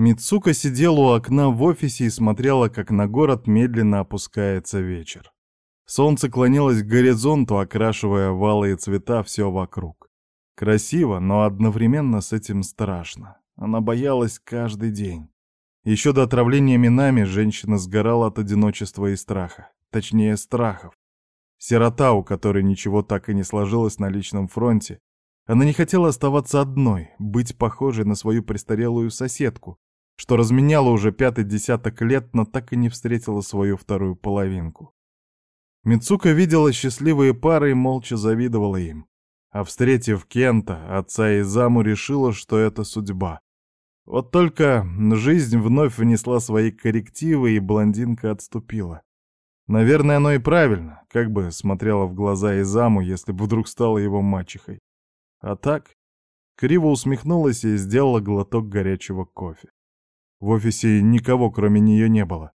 Мицука сидела у окна в офисе и смотрела, как на город медленно опускается вечер. Солнце клонилось к горизонту, окрашивая валые цвета все вокруг. Красиво, но одновременно с этим страшно. Она боялась каждый день. Еще до отравления минами женщина сгорала от одиночества и страха. Точнее, страхов. Сирота, у которой ничего так и не сложилось на личном фронте. Она не хотела оставаться одной, быть похожей на свою престарелую соседку, что разменяла уже пятый десяток лет, но так и не встретила свою вторую половинку. Мицука видела счастливые пары и молча завидовала им. А встретив Кента, отца и заму, решила, что это судьба. Вот только жизнь вновь внесла свои коррективы, и блондинка отступила. Наверное, оно и правильно, как бы смотрела в глаза Изаму, если бы вдруг стала его мачехой. А так, криво усмехнулась и сделала глоток горячего кофе. В офисе никого, кроме нее, не было.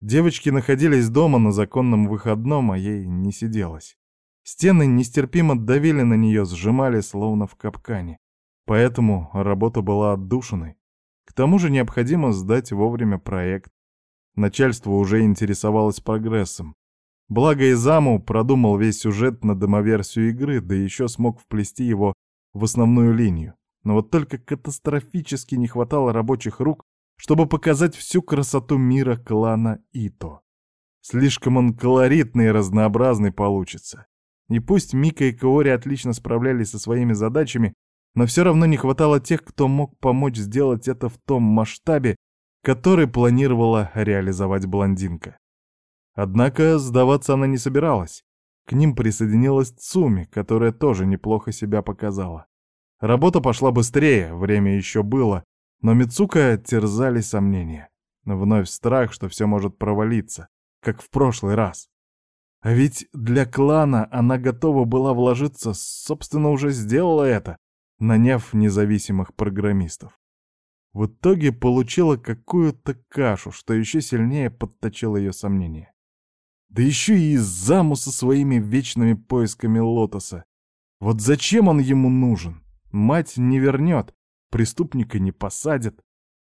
Девочки находились дома на законном выходном, а ей не сиделось. Стены нестерпимо давили на нее, сжимали, словно в капкане. Поэтому работа была отдушиной. К тому же необходимо сдать вовремя проект. Начальство уже интересовалось прогрессом. Благо Изаму продумал весь сюжет на домоверсию игры, да еще смог вплести его в основную линию. Но вот только катастрофически не хватало рабочих рук, чтобы показать всю красоту мира клана Ито. Слишком он колоритный и разнообразный получится. И пусть Мика и Каори отлично справлялись со своими задачами, но все равно не хватало тех, кто мог помочь сделать это в том масштабе, который планировала реализовать блондинка. Однако сдаваться она не собиралась. К ним присоединилась Цуми, которая тоже неплохо себя показала. Работа пошла быстрее, время еще было, но Мицука терзали сомнения. Вновь страх, что все может провалиться, как в прошлый раз. А ведь для клана она готова была вложиться, собственно, уже сделала это, наняв независимых программистов. В итоге получила какую-то кашу, что еще сильнее подточило ее сомнения. Да еще и заму со своими вечными поисками лотоса. Вот зачем он ему нужен? Мать не вернет, преступника не посадят.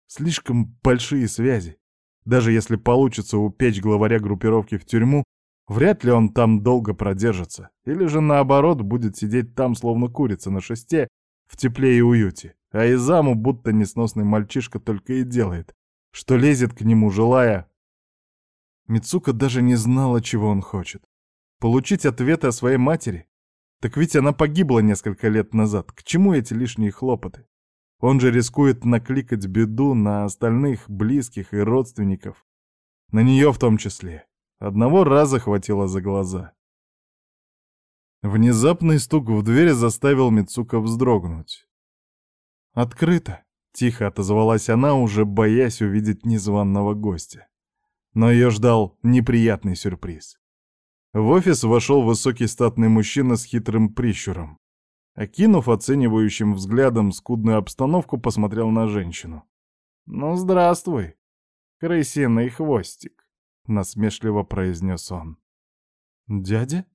Слишком большие связи. Даже если получится упечь главаря группировки в тюрьму, вряд ли он там долго продержится. Или же наоборот будет сидеть там, словно курица на шесте, в тепле и уюте. А Изаму будто несносный мальчишка только и делает, что лезет к нему, желая... Мицука даже не знала, чего он хочет. Получить ответы о своей матери? Так ведь она погибла несколько лет назад. К чему эти лишние хлопоты? Он же рискует накликать беду на остальных близких и родственников. На нее в том числе. Одного раза хватило за глаза. Внезапный стук в дверь заставил Мицука вздрогнуть. «Открыто», — тихо отозвалась она, уже боясь увидеть незваного гостя. Но ее ждал неприятный сюрприз. В офис вошел высокий статный мужчина с хитрым прищуром. Окинув оценивающим взглядом скудную обстановку, посмотрел на женщину. «Ну, здравствуй, крысиный хвостик», — насмешливо произнес он. «Дядя?»